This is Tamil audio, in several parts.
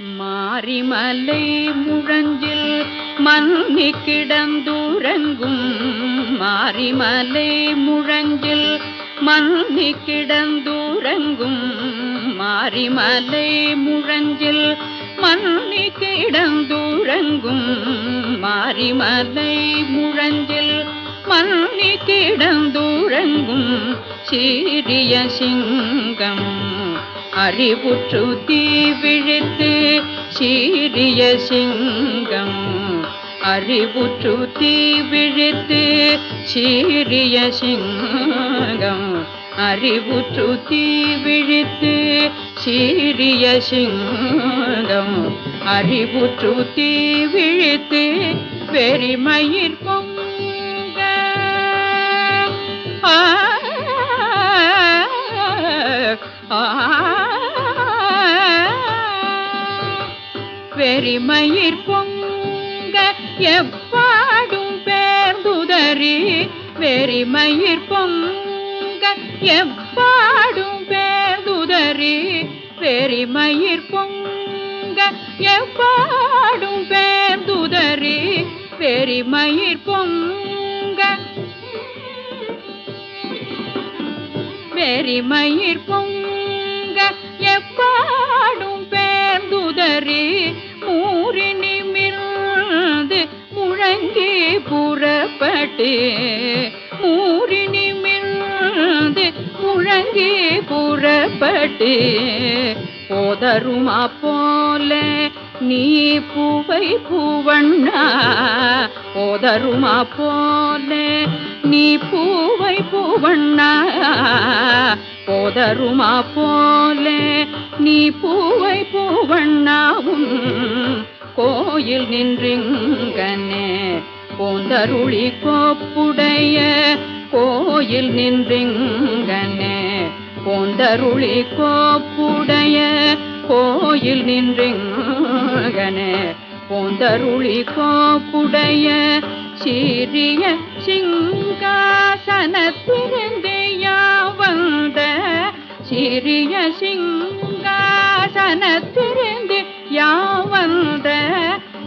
மாரிமலை முழஞ்சில் மன்னி கிடந்தூரங்கும். மாரிமலை முழஞ்சில் மன்னி கிடந்தூரங்கும். மாரிமலை முழஞ்சில் மன்னி கிடந்தூரங்கும். மாரிமலை முழஞ்சில் மன்னி கிடந்தூரங்கும். சீரிய சிங்கம் அறிவுற்று தீவிழித்து சீரிய சிங்கம். அறிவுற்று தீவிழித்து சீரிய சிங்கம். அறிவுற்று தீவிழித்து சீரிய சிங்கம். அறிவுற்று தீவிழித்து பெருமயிர் பொங்க வெறிமயிர் பொங்க எப்பாடும் பேர்ந்துதறி வெறிமயிர் பொங்க எப்பாடும் பேர்ந்துதறி வெறிமயிர் பொங்க எப்பாடும் பேர்ந்துதறி வெறிமயிர் பொங்க. வெறிமயிர் பொங்க எப்பாடும் பேர்ந்துதறி புறப்பட்டு மூறி நிமிர்ந்து முழங்கி புறப்பட்டு போதருமா போல நீ பூவை பூவண்ணா போதருமா போல நீ பூவை பூவண்ணா போதருமா போல நீ பூவை பூவண்ணாவும் கோயில் நின்றிங்கனே. போந்தருளி கோப்புடைய கோயில் நின்றிங்கனே. போந்தருளி கோப்புடைய கோயில் நின்றிங்கனே. போந்தருளி கோப்புடைய சீரிய சிங்காசனத்திருந்தே யாவந்த சிறிய சிங்காசனத்திருந்தே யாவந்த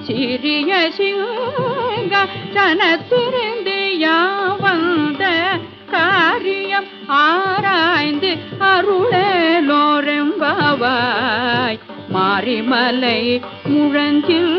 சிறிய சிங்க சிங்காசனத்திருந்தே யாவந்த காரியம் ஆராய்ந்து அருளலோரெம்பாவாய். மாரிமலை முழஞ்சில்